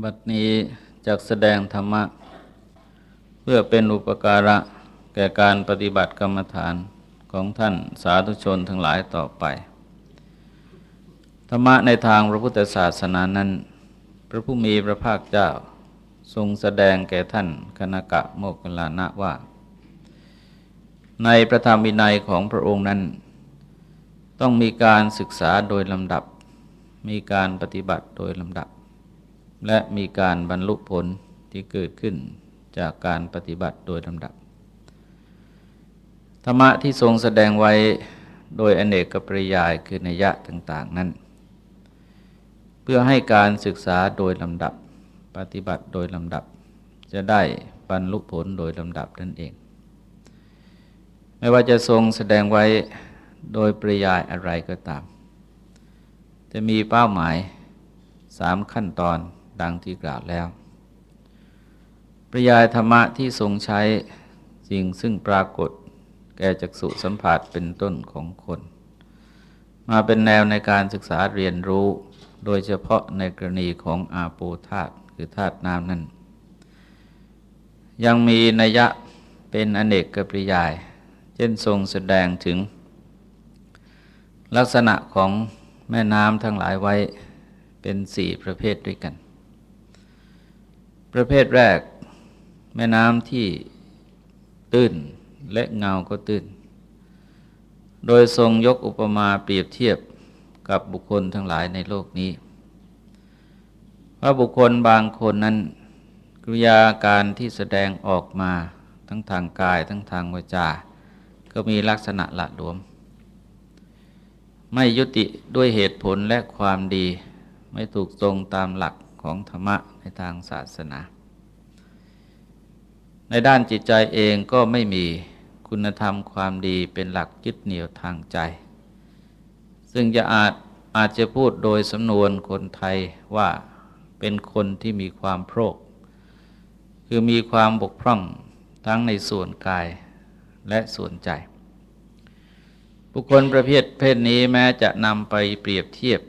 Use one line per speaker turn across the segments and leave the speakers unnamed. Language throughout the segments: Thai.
บัดนี้จักแสดงธรรมะ เพื่อเป็นอุปการะแก่การปฏิบัติกรรมฐานของท่านสาธุชนทั้งหลายต่อไป ธรรมะในทางพระพุทธศาสนานั้น พระผู้มีพระภาคเจ้าทรงแสดงแก่ท่านคณกะโมกขลานะว่า ในพระธรรมวินัยของพระองค์นั้น ต้องมีการศึกษาโดยลำดับ มีการปฏิบัติโดยลำดับ และมีการบรรลุผลที่เกิดขึ้นจากการปฏิบัติโดยลำดับ ธรรมะที่ทรงแสดงไว้โดยอเนกปริยายคือนัยยะต่าง ๆ นั้น เพื่อให้การศึกษาโดยลำดับ ปฏิบัติโดยลำดับ จะได้บรรลุผลโดยลำดับนั่นเอง ไม่ว่าจะทรงแสดงไว้โดยปริยายอะไรก็ตาม จะมีเป้าหมายสามขั้นตอน ดังที่กล่าวแล้ว ปริยายธรรมะที่ทรงใช้สิ่งซึ่งปรากฏแก่จักษุสัมผัสเป็นต้นของคน มาเป็นแนวในการศึกษาเรียนรู้ โดยเฉพาะในกรณีของอาโปธาตคือธาตุน้ำนั้น ยังมีนัยยะเป็นอเนกกปริยาย เช่นทรงแสดงถึง ลักษณะของแม่น้ำทั้งหลายไว้เป็นสี่ประเภทด้วยกัน ประเภทแรก แม่น้ำที่ตื้นและเงาก็ตื้น โดยทรงยกอุปมาเปรียบเทียบกับบุคคลทั้งหลายในโลกนี้ ว่าบุคคลบางคนนั้นกริยาการที่แสดงออกมาทั้งทางกายทั้งทางวาจา ก็มีลักษณะละหลวม ไม่ยุติด้วยเหตุผลและความดี ไม่ถูกตรงตามหลัก ของธรรมะในทางศาสนา ในด้านจิตใจเองก็ไม่มีคุณธรรมความดีเป็นหลักยึดเหนี่ยวทางใจ ซึ่งจะอาจอาจจะพูดโดยสำนวนคนไทยว่าเป็นคนที่มีความโพรกคือมีความบกพร่องทั้งในส่วนกายและส่วนใจ บุคคลประเภทเพศนี้แม้จะนำไปเปรียบเทียบ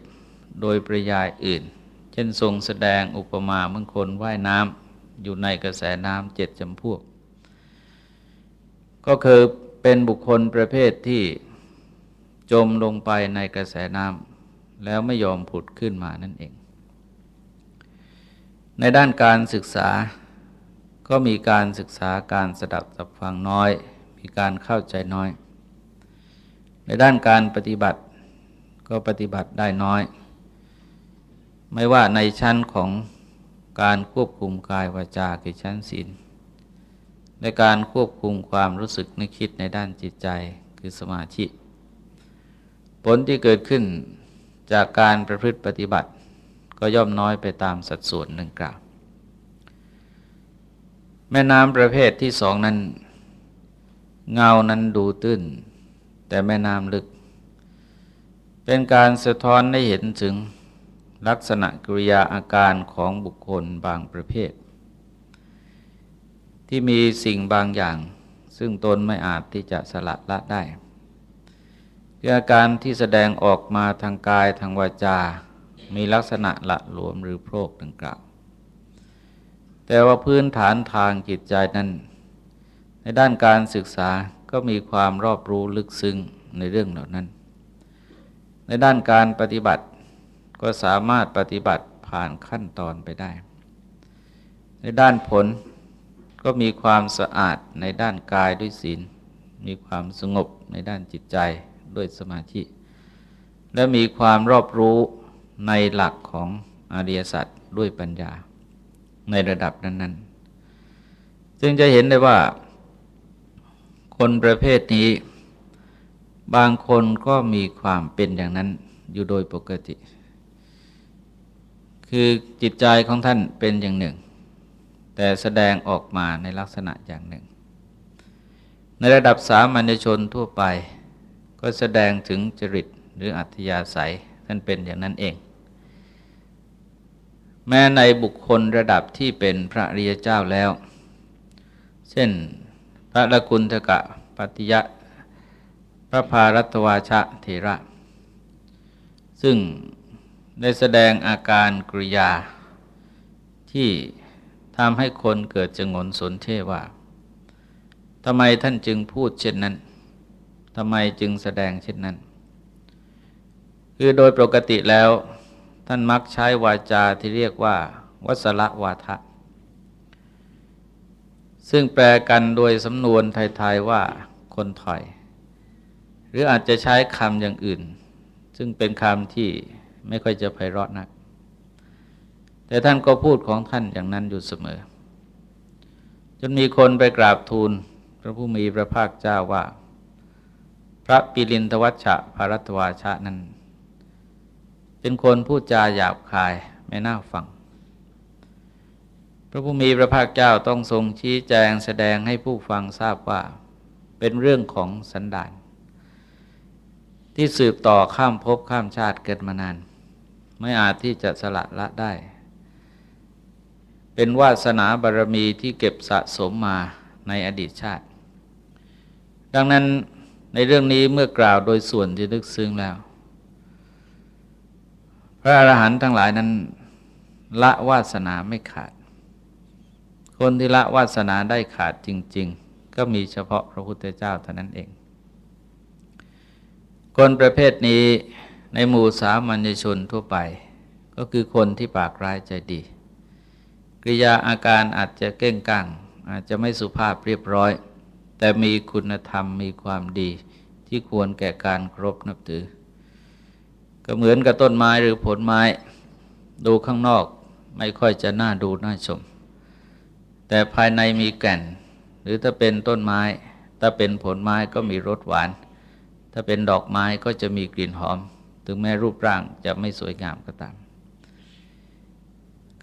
โดยประยายอื่น เช่นทรงแสดงอุปมาเมื่อคนว่ายน้ำอยู่ในกระแสน้ำเจ็ดจำพวก ก็คือเป็นบุคคลประเภทที่จมลงไปในกระแสน้ำแล้วไม่ยอมผุดขึ้นมานั่นเอง ในด้านการศึกษาก็มีการศึกษาการสดับสับฟังน้อย มีการเข้าใจน้อย ในด้านการปฏิบัติก็ปฏิบัติได้น้อย ไม่ว่าในชั้นของการควบคุมกายวาจาคือชั้นศีลในการควบคุมความรู้สึกนึกคิดในด้านจิตใจคือสมาธิผลที่เกิดขึ้นจากการประพฤติปฏิบัติ ก็ย่อมน้อยไปตามสัดส่วนหนึ่งกล่าว แม่น้ำประเภทที่สองนั้น เงานั้นดูตื้น แต่แม่น้ำลึก เป็นการสะท้อนให้เห็นถึง ลักษณะกริยาอาการของบุคคลบางประเภท ที่มีสิ่งบางอย่าง ซึ่งตนไม่อาจที่จะสละละได้คืออาการที่แสดงออกมาทางกายทางวาจา มีลักษณะละหลวมหรือโพรกดังกล่าว แต่ว่าพื้นฐานทางจิตใจนั้น ในด้านการศึกษาก็มีความรอบรู้ลึกซึ้งในเรื่องเหล่านั้น ในด้านการปฏิบัติ ก็สามารถปฏิบัติผ่านขั้นตอนไปได้ ในด้านผลก็มีความสะอาดในด้านกายด้วยศีล มีความสงบในด้านจิตใจด้วยสมาธิ และมีความรอบรู้ในหลักของอริยสัจด้วยปัญญาในระดับนั้นๆ จึงจะเห็นได้ว่า คนประเภทนี้ บางคนก็มีความเป็นอย่างนั้นอยู่โดยปกติ คือจิตใจของท่านเป็นอย่างหนึ่ง แต่แสดงออกมาในลักษณะอย่างหนึ่ง ในระดับสามัญชนทั่วไป ก็แสดงถึงจริตหรืออัธยาศัยท่านเป็นอย่างนั้นเอง แม้ในบุคคลระดับที่เป็นพระริยเจ้าแล้ว เช่นพระละคุณทกะปฏิยะ พระพารัตวาชะเถระ ซึ่ง ได้แสดงอาการกริยา ที่ทำให้คนเกิดจงนสนเทว่าทำไมท่านจึงพูดเช่นนั้นทำไมจึงแสดงเช่นนั้น คือโดยปกติแล้ว ท่านมักใช้วาจาที่เรียกว่า วัสละวาทะ ซึ่งแปลกันโดยสำนวนไทยๆว่าคนถอย หรืออาจจะใช้คำอย่างอื่น ซึ่งเป็นคำที่ ไม่ค่อยจะไพเราะนัก แต่ท่านก็พูดของท่านอย่างนั้นอยู่เสมอ จนมีคนไปกราบทูล พระผู้มีพระภาคเจ้าว่า พระปิรินทวัชชะภรัตวาชะนั้น เป็นคนพูดจาหยาบคายไม่น่าฟัง พระผู้มีพระภาคเจ้าต้องทรงชี้แจงแสดงให้ผู้ฟังทราบว่า เป็นเรื่องของสันดานที่สืบต่อข้ามภพข้ามชาติเกิดมานาน ไม่อาจที่จะสละละได้ เป็นวาสนาบารมีที่เก็บสะสมมาในอดีตชาติ ดังนั้นในเรื่องนี้เมื่อกล่าวโดยส่วนที่ลึกซึ้งแล้ว พระอรหันต์ทั้งหลายนั้น ละวาสนาไม่ขาด คนที่ละวาสนาได้ขาดจริง ๆ ก็มีเฉพาะพระพุทธเจ้าเท่านั้นเอง คนประเภทนี้ ในหมู่สามัญชนทั่วไป ก็คือคนที่ปากร้ายใจดี กริยาอาการอาจจะเก้งก้างอาจจะไม่สุภาพเรียบร้อย แต่มีคุณธรรมมีความดีที่ควรแก่การครบนับถือ ก็เหมือนกับต้นไม้หรือผลไม้ ดูข้างนอกไม่ค่อยจะน่าดูน่าชม แต่ภายในมีแก่น หรือถ้าเป็นต้นไม้ ถ้าเป็นผลไม้ก็มีรสหวาน ถ้าเป็นดอกไม้ก็จะมีกลิ่นหอม ถึงแม้รูปร่างจะไม่สวยงามก็ตาม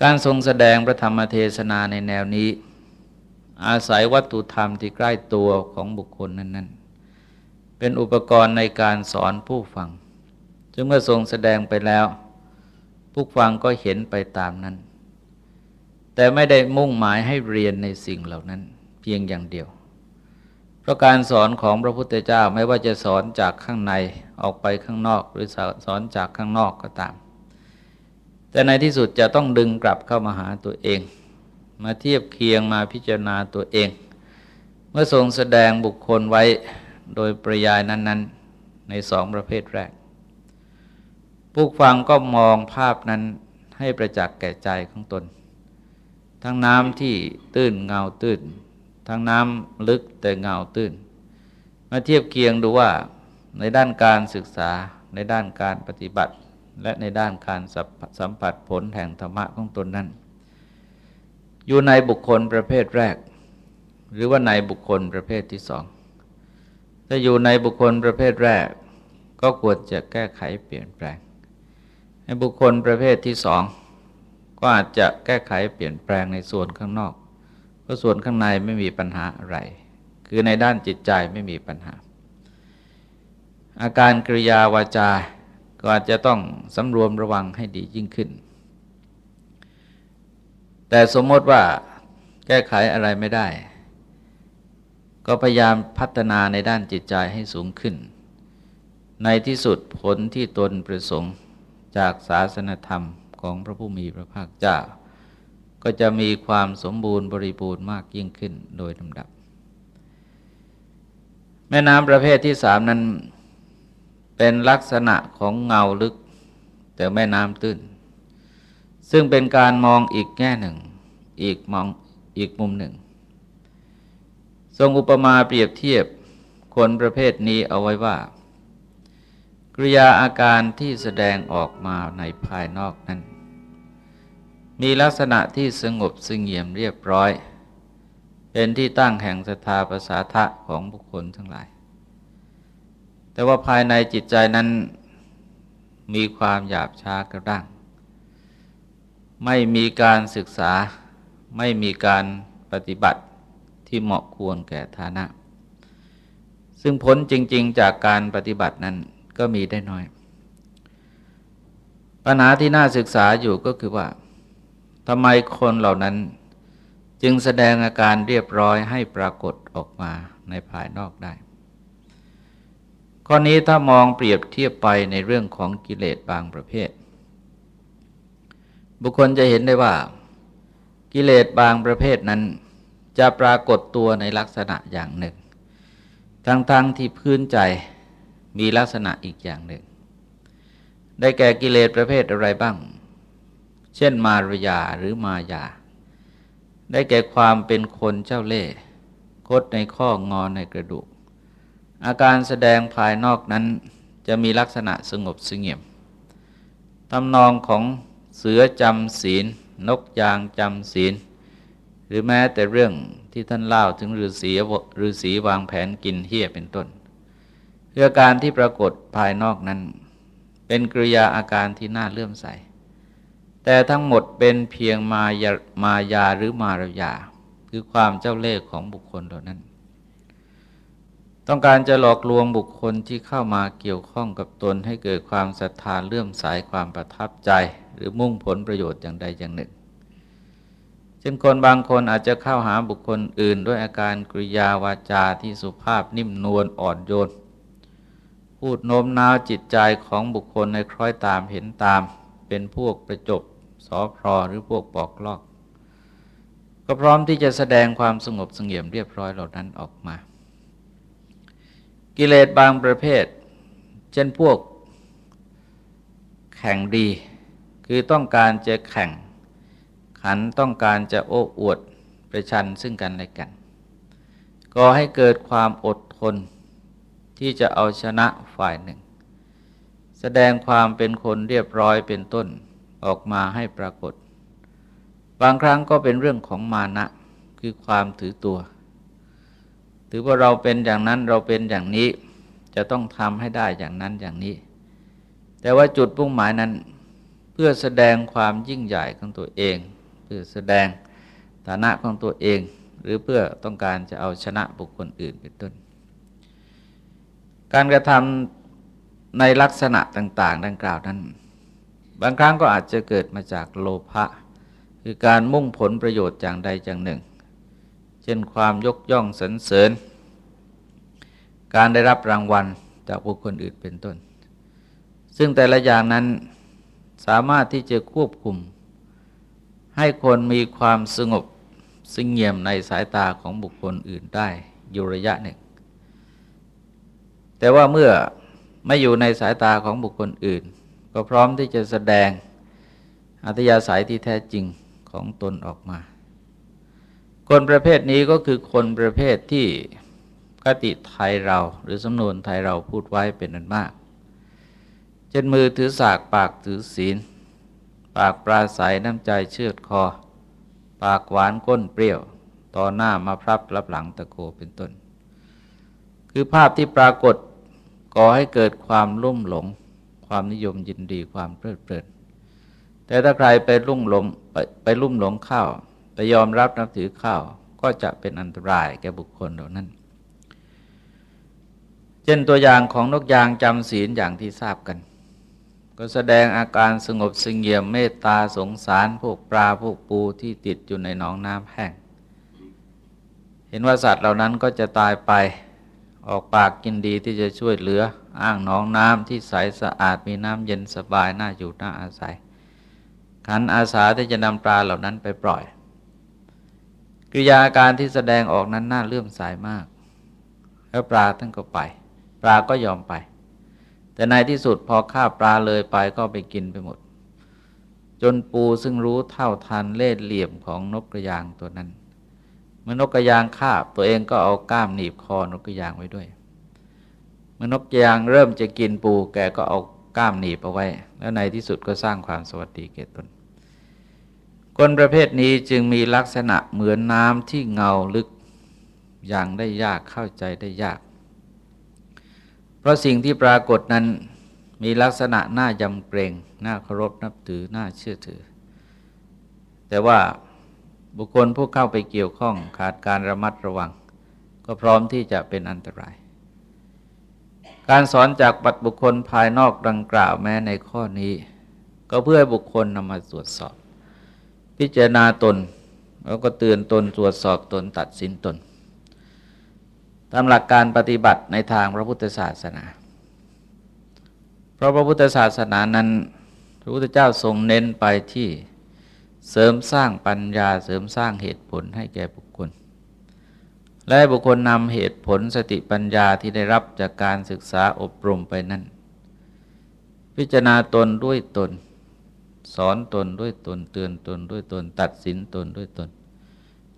การทรงแสดงพระธรรมเทศนาในแนวนี้ อาศัยวัตถุธรรมที่ใกล้ตัวของบุคคลนั้น ๆ เป็นอุปกรณ์ในการสอนผู้ฟังจึงเมื่อทรงแสดงไปแล้ว ผู้ฟังก็เห็นไปตามนั้น แต่ไม่ได้มุ่งหมายให้เรียนในสิ่งเหล่านั้น เพียงอย่างเดียว ราะการสอนของพระพุทธเจ้าไม่ว่าจะสอนจากข้างในออกไปข้างนอก หรือสอนจากข้างนอกก็ตาม แต่ในที่สุดจะต้องดึงกลับเข้ามาหาตัวเอง มาเทียบเคียงมาพิจารณาตัวเอง เมื่อทรงแสดงบุคคลไว้โดยปริยายนั้น ๆ ในสองประเภทแรก ผู้ฟังก็มองภาพนั้นให้ประจักษ์แก่ใจของตน ทั้งน้ำที่ตื้นเงาตื้น ทั้งน้ำลึกแต่เงาตื้น มาเทียบเคียงดูว่าในด้านการศึกษาในด้านการปฏิบัติ และในด้านการสัมผัสผลแห่งธรรมะของตนนั้น อยู่ในบุคคลประเภทแรก หรือว่าในบุคคลประเภทที่สองถ้าอยู่ในบุคคลประเภทแรก ก็ควรจะแก้ไขเปลี่ยนแปลง ในบุคคลประเภทที่สองก็อาจจะแก้ไขเปลี่ยนแปลงในส่วนข้างนอก เพราะส่วนข้างในไม่มีปัญหาอะไร คือในด้านจิตใจไม่มีปัญหา อาการกริยาวาจา ก็อาจจะต้องสำรวมระวังให้ดียิ่งขึ้น แต่สมมติว่าแก้ไขอะไรไม่ได้ ก็พยายามพัฒนาในด้านจิตใจให้สูงขึ้น ในที่สุดผลที่ตนประสงค์จากศาสนธรรมของพระผู้มีพระภาคเจ้า ก็จะมีความสมบูรณ์บริบูรณ์มากยิ่งขึ้นโดยลำดับ แม่น้ำประเภทที่สามนั้นเป็นลักษณะของเงาลึก แต่แม่น้ำตื้น ซึ่งเป็นการมองอีกแง่หนึ่ง อีกมองอีกมุมหนึ่ง ทรงอุปมาเปรียบเทียบคนประเภทนี้เอาไว้ว่ากริยาอาการที่แสดงออกมาในภายนอกนั้น มีลักษณะที่สงบสงเงียมเรียบร้อย เป็นที่ตั้งแห่งศรัทธาประสาทะของบุคคลทั้งหลาย แต่ว่าภายในจิตใจนั้นมีความหยาบช้ากระด้าง ไม่มีการศึกษา ไม่มีการปฏิบัติที่เหมาะควรแก่ฐานะ ซึ่งผลจริง ๆ จากการปฏิบัตินั้นก็มีได้น้อย ปัญหาที่น่าศึกษาอยู่ก็คือว่า ทำไมคนเหล่านั้นจึงแสดงอาการเรียบร้อยให้ปรากฏออกมาในภายนอกได้ ข้อนี้ถ้ามองเปรียบเทียบไปในเรื่องของกิเลสบางประเภท บุคคลจะเห็นได้ว่า กิเลสบางประเภทนั้น จะปรากฏตัวในลักษณะอย่างหนึ่ง ทั้งๆทที่พื้นใจมีลักษณะอีกอย่างหนึ่ง ได้แก่กิเลสประเภทอะไรบ้าง เช่นมารยาหรือมายา ได้แก่ความเป็นคนเจ้าเล่ห์คดในข้องอนในกระดูก อาการแสดงภายนอกนั้นจะมีลักษณะสงบสงเงียมทำนองของเสือจำศีล นกยางจำศีล หรือแม้แต่เรื่องที่ท่านเล่าถึงฤาษีฤาษีวางแผนกินเฮี้ยเป็นต้นเพื่อการที่ปรากฏภายนอกนั้น เป็นกริยาอาการที่น่าเลื่อมใส แต่ทั้งหมดเป็นเพียงมายามายาหรือมารยา คือความเจ้าเล่ห์ของบุคคลเหล่านั้น ต้องการจะหลอกลวงบุคคลที่เข้ามาเกี่ยวข้องกับตนให้เกิดความศรัทธาเลื่อมใสความประทับใจ หรือมุ่งผลประโยชน์อย่างใดอย่างหนึ่งเช่นคนบางคนอาจจะเข้าหาบุคคลอื่น ด้วยอาการกริยาวาจาที่สุภาพนิ่มนวลอ่อนโยน พูดโน้มน้าวจิตใจของบุคคลในคล้อยตามเห็นตาม เป็นพวกประจบสอพรอหรือพวกปอกลอก ก็พร้อมที่จะแสดงความสงบสงเงียมเรียบร้อยเหล่านั้นออกมา กิเลสบางประเภท เช่นพวกแข่งดี คือต้องการจะแข่ง ขันต้องการจะโอ้อวดประชันซึ่งกันและกัน ก็ให้เกิดความอดทนที่จะเอาชนะฝ่ายหนึ่ง แสดงความเป็นคนเรียบร้อยเป็นต้นออกมาให้ปรากฏ บางครั้งก็เป็นเรื่องของมานะคือความถือตัว ถือว่าเราเป็นอย่างนั้นเราเป็นอย่างนี้จะต้องทำให้ได้อย่างนั้นอย่างนี้ แต่ว่าจุดปุ่งหมายนั้น เพื่อแสดงความยิ่งใหญ่ของตัวเอง เพื่อแสดงฐานะของตัวเอง หรือเพื่อต้องการจะเอาชนะบุคคลอื่นเป็นต้น การกระทำ ในลักษณะต่าง ๆ ดังกล่าวนั้น บางครั้งก็อาจจะเกิดมาจากโลภะคือการมุ่งผลประโยชน์อย่างใดอย่างหนึ่ง เช่นความยกย่องสรรเสริญ การได้รับรางวัลจากบุคคลอื่นเป็นต้น ซึ่งแต่ละอย่างนั้นสามารถที่จะควบคุม ให้คนมีความสงบสงเงียมในสายตาของบุคคลอื่นได้อยู่ระยะหนึ่ง แต่ว่าเมื่อ ไม่อยู่ในสายตาของบุคคลอื่น ก็พร้อมที่จะแสดงอัธยาศัยที่แท้จริงของตนออกมา คนประเภทนี้ก็คือคนประเภทที่คติไทยเราหรือสำนวนไทยเราพูดไว้เป็นอันมาก เช่นมือถือสากปากถือศีล ปากปราศัยน้ำใจเชือดคอ ปากหวานก้นเปรี้ยว ต่อหน้ามาพรับรับหลังตะโกเป็นต้น คือภาพที่ปรากฏ ก่อให้เกิดความลุ่มหลง ความนิยมยินดีความเพลิดเพลินแต่ถ้าใครไปลุ่มหลงไปไปลุ่มหลงข้าวไปยอมรับนับถือข้าวก็จะเป็นอันตรายแก่บุคคลเหล่านั้น เช่นตัวอย่างของนกยางจำศีลอย่างที่ทราบกัน ก็แสดงอาการสงบสงเงียมเมตตาสงสารพวกปลาพวกปูที่ติดอยู่ในหนองน้ำแห้ง เห็นว่าสัตว์เหล่านั้นก็จะตายไป ออกปากกินดีที่จะช่วยเหลือ อ้างน้องน้ำที่ใสสะอาดมีน้ำเย็นสบายน่าอยู่น่าอาศัย ขันอาสาที่จะนำปลาเหล่านั้นไปปล่อยกิริยาการที่แสดงออกนั้นน่าเลื่อมใสามาก แล้วปลาท่านก็ไป ปลาก็ยอมไป แต่ในที่สุดพอข้าปลาเลยไปก็ไปกินไปหมด จนปูซึ่งรู้เท่าทันเล่ห์เหลี่ยมของนกกระยางตัวนั้น มื่อนกกระยางคาบ ตัวเองก็เอาก้ามหนีบคอนกกระยางไว้ด้วย เมื่อนกกระยางเริ่มจะกินปู แกก็เอาก้ามหนีบเอาไว้ แล้วในที่สุดก็สร้างความสวัสดีแก่ตน คนประเภทนี้จึงมีลักษณะเหมือนน้ำที่เงาลึกอย่างได้ยากเข้าใจได้ยาก เพราะสิ่งที่ปรากฏนั้นมีลักษณะน่ายำเกรงน่าเคารพนับถือน่าเชื่อถือ แต่ว่า บุคคลผู้เข้าไปเกี่ยวข้องขาดการระมัดระวัง ก็พร้อมที่จะเป็นอันตราย การสอนจากบัตรบุคคลภายนอกดังกล่าวแม้ในข้อนี้ ก็เพื่อให้บุคคลนำมาตรวจสอบ พิจารณาตนแล้วก็เตือนตนตรวจสอบตนตัดสินตนตามหลักการปฏิบัติในทางพระพุทธศาสนา เพราะพระพุทธศาสนานั้นพระพุทธเจ้าทรงเน้นไปที่ เสริมสร้างปัญญาเสริมสร้างเหตุผลให้แก่บุคคล และบุคคลนำเหตุผลสติปัญญาที่ได้รับจากการศึกษาอบรมไปนั้นพิจารณาตนด้วยตน สอนตนด้วยตน เตือนตนด้วยตน ตัดสินตนด้วยตน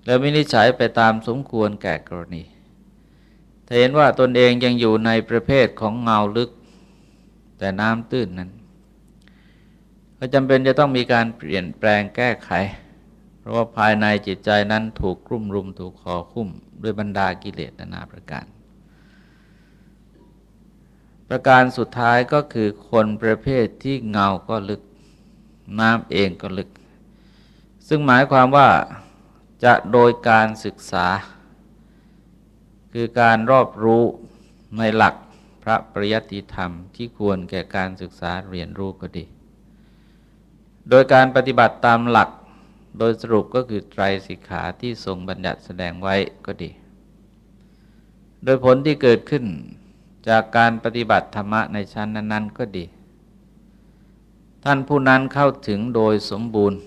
แล้ววินิจฉัยไปตามสมควรแก่กรณีถ้าเห็นว่าตนเองยังอยู่ในประเภทของเงาลึก แต่น้ำตื้นนั้น ก็จำเป็นจะต้องมีการเปลี่ยนแปลงแก้ไข เพราะว่าภายในจิตใจนั้นถูกกลุ่มรุมถูกคอคุ้มด้วยบรรดากิเลสนานาประการ ประการสุดท้ายก็คือคนประเภทที่เงาก็ลึกน้ำเองก็ลึก ซึ่งหมายความว่าจะโดยการศึกษา คือการรอบรู้ในหลักพระปริยัติธรรมที่ควรแก่การศึกษาเรียนรู้ก็ดี โดยการปฏิบัติตามหลักโดยสรุปก็คือไตรสิกขาที่ทรงบัญญัติแสดงไว้ก็ดี โดยผลที่เกิดขึ้นจากการปฏิบัติธรรมะในชั้นนั้น ๆ ก็ดี ท่านผู้นั้นเข้าถึงโดยสมบูรณ์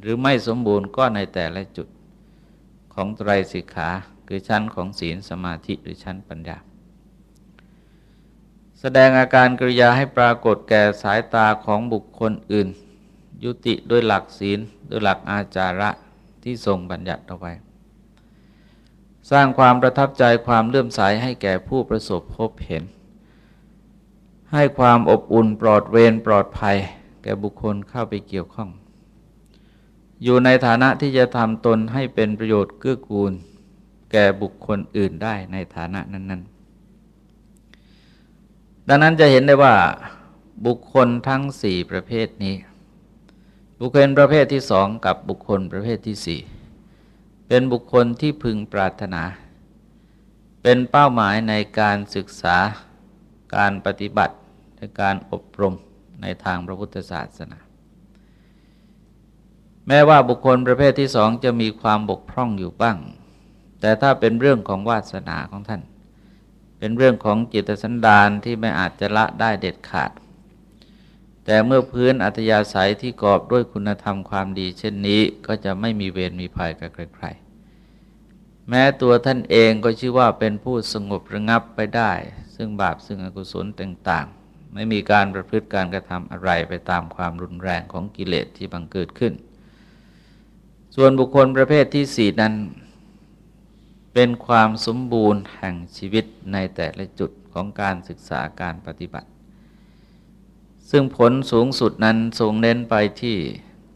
หรือไม่สมบูรณ์ก็ในแต่ละจุดของไตรสิกขาคือชั้นของศีลสมาธิหรือชั้นปัญญา แสดงอาการกริยาให้ปรากฏแก่สายตาของบุคคลอื่น ยุติด้วยหลักศีลด้วยหลักอาจาระที่ทรงบัญญัติเอาไว้ สร้างความประทับใจความเลื่อมใสให้แก่ผู้ประสบพบเห็น ให้ความอบอุ่นปลอดเวรปลอดภัย แก่บุคคลเข้าไปเกี่ยวข้อง อยู่ในฐานะที่จะทำตนให้เป็นประโยชน์เกื้อกูล แก่บุคคลอื่นได้ในฐานะนั้นๆ ดังนั้นจะเห็นได้ว่าบุคคลทั้งสี่ประเภทนี้ บุคคลประเภทที่สองกับบุคคลประเภทที่สี่เป็นบุคคลที่พึงปรารถนา เป็นเป้าหมายในการศึกษาการปฏิบัติและการอบรมในทางพระพุทธศาสนา แม้ว่าบุคคลประเภทที่สองจะมีความบกพร่องอยู่บ้าง แต่ถ้าเป็นเรื่องของวาสนาของท่าน เป็นเรื่องของจิตสันดานที่ไม่อาจจะละได้เด็ดขาด แต่เมื่อพื้นอัตยาศัยที่กอบด้วยคุณธรรมความดี เช่นนี้ก็จะไม่มีเวรมีภัยกับใครๆ แม้ตัวท่านเองก็ชื่อว่าเป็นผู้สงบระงับไปได้ ซึ่งบาปซึ่งอกุศลต่างๆ ไม่มีการประพฤติการกระทำอะไรไปตามความรุนแรงของกิเลสที่บังเกิดขึ้น ส่วนบุคคลประเภทที่สี่นั้นเป็นความสมบูรณ์แห่งชีวิตในแต่ละจุดของการศึกษาการปฏิบัติ ซึ่งผลสูงสุดนั้นทรงเน้นไปที่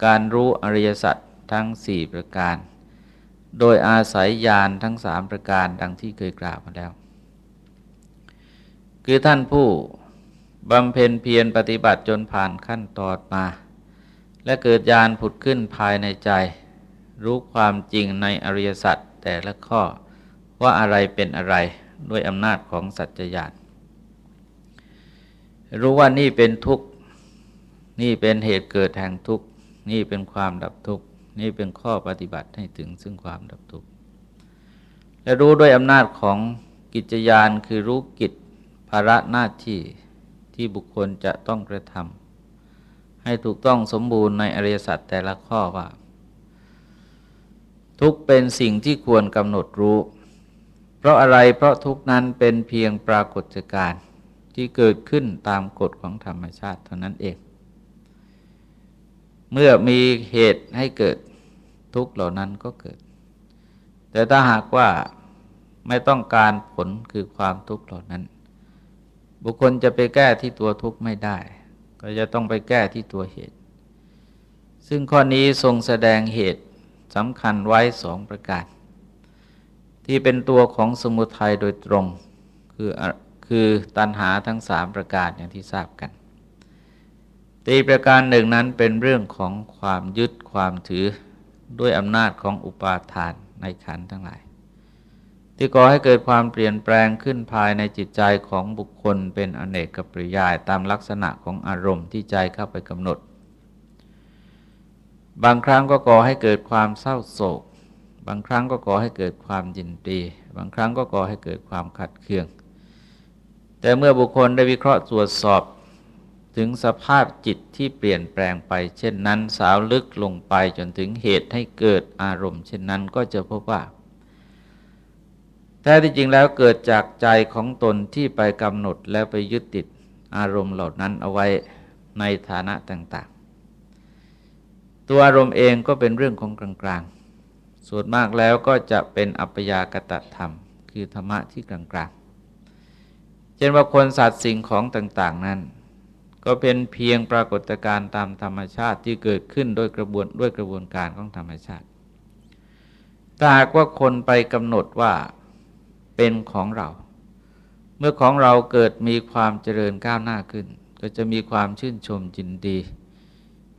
การรู้อริยสัจทั้งสี่ประการ โดยอาศัยญาณทั้งสามประการดังที่เคยกล่าวมาแล้ว คือท่านผู้บำเพ็ญเพียรปฏิบัติจนผ่านขั้นตอนมา และเกิดญาณผุดขึ้นภายในใจ รู้ความจริงในอริยสัจแต่ละข้อว่าอะไรเป็นอะไรด้วยอำนาจของสัจจญาณ รู้ว่านี่เป็นทุกข์ นี่เป็นเหตุเกิดแห่งทุกข์ นี่เป็นความดับทุกข์ นี่เป็นข้อปฏิบัติให้ถึงซึ่งความดับทุกข์ และรู้ด้วยอำนาจของกิจยานคือรู้กิจภาระหน้าที่ที่บุคคลจะต้องกระทำให้ถูกต้องสมบูรณ์ในอริยสัจแต่ละข้อว่า ทุกเป็นสิ่งที่ควรกำหนดรู้ เพราะอะไรเพราะทุกนั้นเป็นเพียงปรากฏการณ์ ที่เกิดขึ้นตามกฎของธรรมชาติเท่านั้นเอง เมื่อมีเหตุให้เกิดทุกเหล่านั้นก็เกิด แต่ถ้าหากว่าไม่ต้องการผลคือความทุกข์เหล่านั้น บุคคลจะไปแก้ที่ตัวทุกข์ไม่ได้ ก็จะต้องไปแก้ที่ตัวเหตุ ซึ่งข้อนี้ทรงแสดงเหตุสำคัญไว้สองประการ ที่เป็นตัวของสมุทัยโดยตรง คือ คือตัณหาทั้งสามประการอย่างที่ทราบกันตีประการหนึ่งนั้นเป็นเรื่องของความยึดความถือด้วยอำนาจของอุปาทานในขันทั้งหลาย ที่ก่อให้เกิดความเปลี่ยนแปลงขึ้นภายในจิตใจของบุคคลเป็นอเนกกับปริยายตามลักษณะของอารมณ์ที่ใจเข้าไปกำหนด บางครั้งก็ก่อให้เกิดความเศร้าโศก บางครั้งก็ก่อให้เกิดความยินดี บางครั้งก็ก่อให้เกิดความขัดเคือง แต่เมื่อบุคคลได้วิเคราะห์ตรวจสอบถึงสภาพจิตที่เปลี่ยนแปลงไป เช่นนั้นสาวลึกลงไปจนถึงเหตุให้เกิดอารมณ์ เช่นนั้นก็จะพบว่าแท้ที่จริงแล้วเกิดจากใจของตนที่ไปกำหนดแล้วไปยึดติดอารมณ์เหล่านั้นเอาไว้ในฐานะต่างๆ ตัวอารมณ์เองก็เป็นเรื่องของกลางๆส่วนมากแล้วก็จะเป็นอัปยากตธรรม คือธรรมะที่กลางๆ เช่นว่าคนสัตว์สิ่งของต่าง ๆ นั้น ก็เป็นเพียงปรากฏการณ์ตามธรรมชาติที่เกิดขึ้นโดยกระบวนด้วยกระบวนการของธรรมชาติถ้าหากว่าคนไปกำหนดว่าเป็นของเรา เมื่อของเราเกิดมีความเจริญก้าวหน้าขึ้น ก็จะมีความชื่นชมจินดี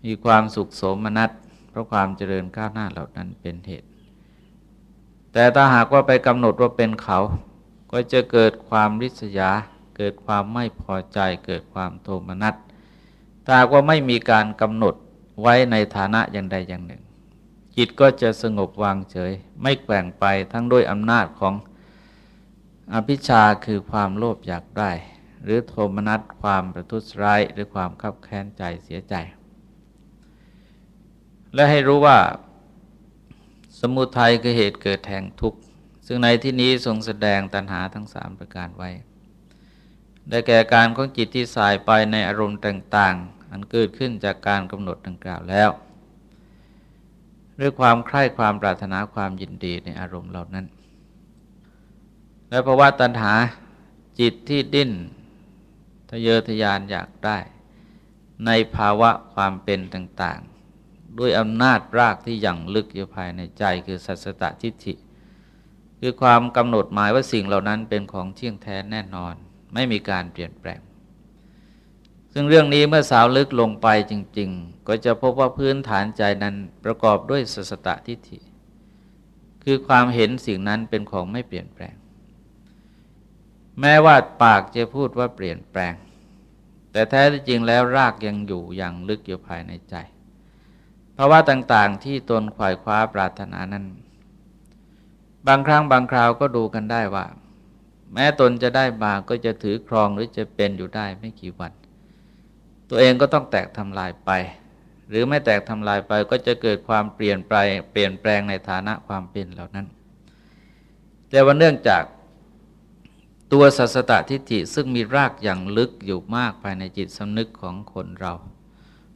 มีความสุขสมนัสเพราะความเจริญก้าวหน้าเหล่านั้นเป็นเหตุ แต่ถ้าหากว่าไปกำหนดว่าเป็นเขา ก็จะเกิดความริษยา เกิดความไม่พอใจ เกิดความโทมนัสถ้าว่าไม่มีการกำหนดไว้ในฐานะอย่างใดอย่างหนึ่ง จิตก็จะสงบวางเฉย ไม่แกว่งไปทั้งด้วยอำนาจของอภิชาคือความโลภอยากได้ หรือโทมนัสความประทุษร้ายหรือความขับแค้นใจเสียใจ และให้รู้ว่า สมุทัยคือเหตุเกิดแห่งทุกข์ ซึ่งในที่นี้ทรงแสดงตัณหาทั้งสามประการไว้ ได้แก่การของจิตที่สายไปในอารมณ์ต่าง ๆ อันเกิดขึ้นจากการกำหนดดังกล่าวแล้วด้วยความใคร่ความปรารถนาความยินดีในอารมณ์เหล่านั้น และภาวะตัณหาจิตที่ดิ้นทะเยอทะยานอยากได้ ในภาวะความเป็นต่างๆ ด้วยอำนาจรากที่ยังลึกอยู่ภายในใจคือสัสตตทิฏฐิ คือความกำหนดหมายว่าสิ่งเหล่านั้นเป็นของเที่ยงแท้แน่นอน ไม่มีการเปลี่ยนแปลง ซึ่งเรื่องนี้เมื่อสาวลึกลงไปจริง ๆ ก็จะพบว่าพื้นฐานใจนั้นประกอบด้วยสัสตตทิฏฐิ คือความเห็นสิ่งนั้นเป็นของไม่เปลี่ยนแปลง แม้ว่าปากจะพูดว่าเปลี่ยนแปลง แต่แท้จริงแล้วรากยังอยู่อย่างลึกอยู่ภายในใจเพราะว่าต่างๆที่ตนขวายคว้าปรารถนานั้น บางครั้งบางคราวก็ดูกันได้ว่า แม้ตนจะได้มาก็จะถือครองหรือจะเป็นอยู่ได้ไม่กี่วัน ตัวเองก็ต้องแตกทำลายไป หรือไม่แตกทำลายไปก็จะเกิดความเปลี่ยนไปเปลี่ยนแปลงในฐานะความเป็นเหล่านั้น แต่ว่าเนื่องจากตัวสัสตทิฏฐิซึ่งมีรากอย่างลึกอยู่มากภายในจิตสำนึกของคนเรา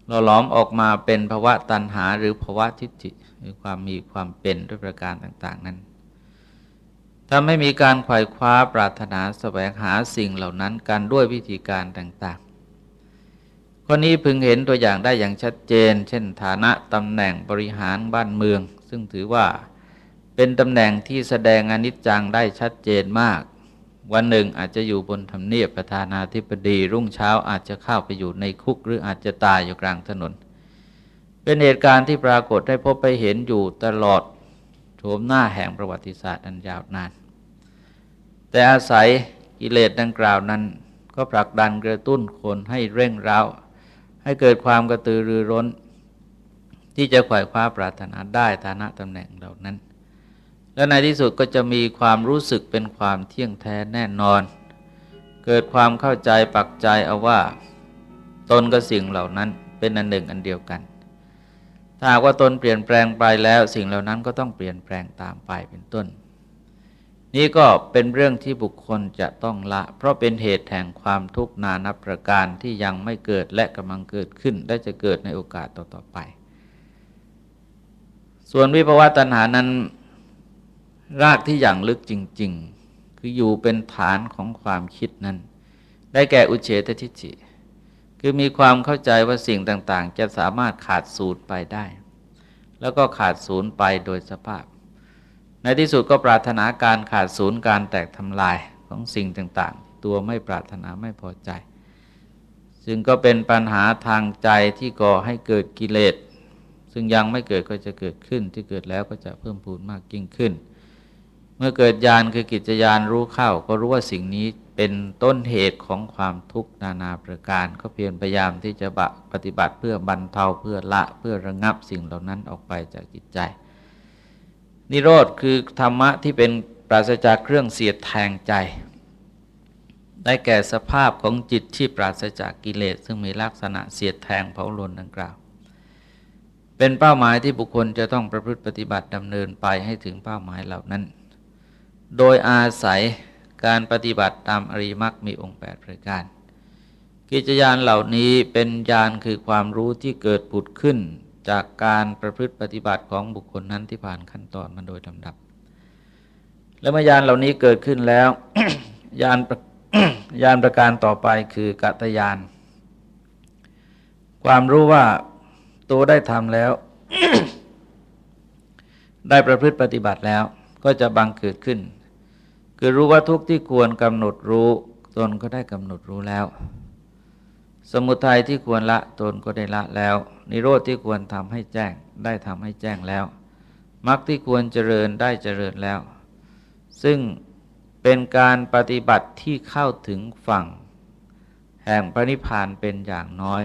หล่อหลอมออกมาเป็นภาวะตัณหาหรือภาวะทิฏฐิหรือความมีความเป็นด้วยประการต่าง ๆ นั้น ถ้าไม่มีการไขว่คว้าปรารถนาสแสวงหาสิ่งเหล่านั้นกันด้วยวิธีการต่างๆคนนี้พึงเห็นตัวอย่างได้อย่างชัดเจน เช่น ฐานะตำแหน่งบริหารบ้านเมือง ซึ่งถือว่าเป็นตำแหน่งที่แสดงอนิจจังได้ชัดเจนมาก วันหนึ่งอาจจะอยู่บนธรรมเนียบประธานาธิบดีรุ่งเช้าอาจจะเข้าไปอยู่ในคุกหรืออาจจะตายอยู่กลางถนน เป็นเหตุการณ์ที่ปรากฏให้พบไปเห็นอยู่ตลอดโฉมหน้าแห่งประวัติศาสตร์อันยาวนาน แต่อาศัยกิเลสดังกล่าวนั้น ก็ผลักดันกระตุ้นคนให้เร่งร้าวให้เกิดความกระตือรือร้น ที่จะขวายคว้าปรารถนาได้ฐานะตำแหน่งเหล่านั้น และในที่สุดก็จะมีความรู้สึกเป็นความเที่ยงแท้แน่นอน เกิดความเข้าใจปักใจเอาว่า ตนกับสิ่งเหล่านั้นเป็นอันหนึ่งอันเดียวกัน ถ้าว่าตนเปลี่ยนแปลงไปแล้วสิ่งเหล่านั้นก็ต้องเปลี่ยนแปลงตามไปเป็นต้น นี่ก็เป็นเรื่องที่บุคคลจะต้องละ เพราะเป็นเหตุแห่งความทุกข์นานับประการที่ยังไม่เกิดและกำลังเกิดขึ้นและจะเกิดในโอกาสต่อๆไป ส่วนวิภวะตัณหานั้น รากที่อย่างลึกจริง ๆ คืออยู่เป็นฐานของความคิดนั้น ได้แก่อุเฉตทิฏฐิคือมีความเข้าใจว่าสิ่งต่างๆ จะสามารถขาดสูญไปได้ แล้วก็ขาดสูญไปโดยสภาพ ในที่สุดก็ปรารถนาการขาดสูญการแตกทำลายของสิ่งต่างๆ ตัวไม่ปรารถนาไม่พอใจ ซึ่งก็เป็นปัญหาทางใจที่ก่อให้เกิดกิเลส ซึ่งยังไม่เกิดก็จะเกิดขึ้นที่เกิดแล้วก็จะเพิ่มพูนมากยิ่งขึ้น เมื่อเกิดญาณคือกิจญาณรู้เข้า ก็รู้ว่าสิ่งนี้เป็นต้นเหตุของความทุกข์นานาประการ ก็เพียรพยายามที่จะบะปฏิบัติเพื่อบรรเทาเพื่อละเพื่อระงับสิ่งเหล่านั้นออกไปจากจิตใจ นิโรธคือธรรมะที่เป็นปราศจากเครื่องเสียดแทงใจ ได้แก่สภาพของจิตที่ปราศจากกิเลส ซึ่งมีลักษณะเสียดแทงเผาลนดังกล่าว เป็นเป้าหมายที่บุคคลจะต้องประพฤติปฏิบัติดำเนินไปให้ถึงเป้าหมายเหล่านั้น โดยอาศัยการปฏิบัติตามอริมักมีองค์ 8 ประการกิจยานเหล่านี้เป็นญาณคือความรู้ที่เกิดผุดขึ้น จากการประพฤติปฏิบัติของบุคคลนั้นที่ผ่านขั้นตอนมาโดยลำดับ และเมื่อยานเหล่านี้เกิดขึ้นแล้ว ยานยานประการต่อไปคือกัตยาน ความรู้ว่าตัวได้ทำแล้ว ได้ประพฤติปฏิบัติแล้วก็จะบังเกิดขึ้น คือรู้ว่าทุกที่ควรกำหนดรู้ตนก็ได้กำหนดรู้แล้ว สมุทัยที่ควรละตนก็ได้ละแล้ว นิโรธที่ควรทำให้แจ้งได้ทำให้แจ้งแล้วมรรคที่ควรเจริญได้เจริญแล้ว ซึ่งเป็นการปฏิบัติที่เข้าถึงฝั่ง แห่งพระนิพพานเป็นอย่างน้อย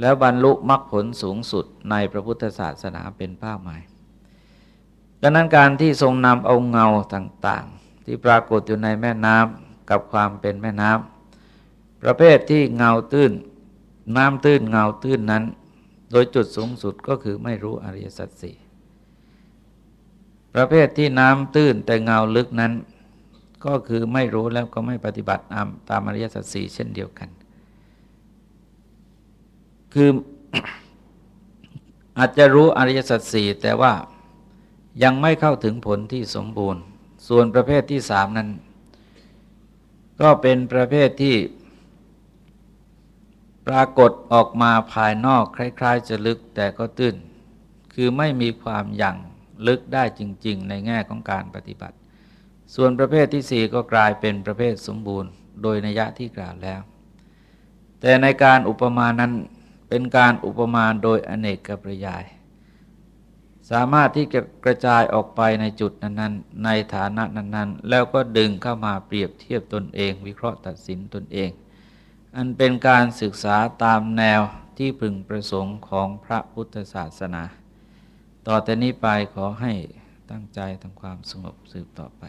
แล้วบรรลุมรรคผลสูงสุดในพระพุทธศาสนาเป็นเป้าหมายดังนั้นการที่ทรงนำเอาเงาต่างๆ ที่ปรากฏอยู่ในแม่น้ำกับความเป็นแม่น้ำ ประเภทที่เงาตื้น น้ำตื้นเงาตื้นนั้น โดยจุดสูงสุดก็คือไม่รู้อริยสัจสี่ประเภทที่น้ำตื้นแต่เงาลึกนั้น ก็คือไม่รู้แล้วก็ไม่ปฏิบัติตามตามอริยสัจสี่เช่นเดียวกัน คืออาจจะรู้อริยสัจสี่แต่ว่ายังไม่เข้าถึงผลที่สมบูรณ์ ส่วนประเภทที่สามนั้น ก็เป็นประเภทที่ รากฏออกมาภายนอกคล้าย ๆ จะลึกแต่ก็ตื้น คือไม่มีความยั่งลึกได้จริง ๆ ในแง่ของการปฏิบัติ ส่วนประเภทที่สี่ก็กลายเป็นประเภทสมบูรณ์ โดยนัยะที่กล่าวแล้ว แต่ในการอุปมานั้นเป็นการอุปมาโดยอเนกกประยาย สามารถที่จะกระจายออกไปในจุดนั้นๆ ในฐานะนั้นๆ แล้วก็ดึงเข้ามาเปรียบเทียบตนเอง วิเคราะห์ตัดสินตนเอง อันเป็นการศึกษาตามแนวที่พึงประสงค์ของพระพุทธศาสนา ต่อแต่นี้ไปขอให้ตั้งใจทำความสงบสืบต่อไป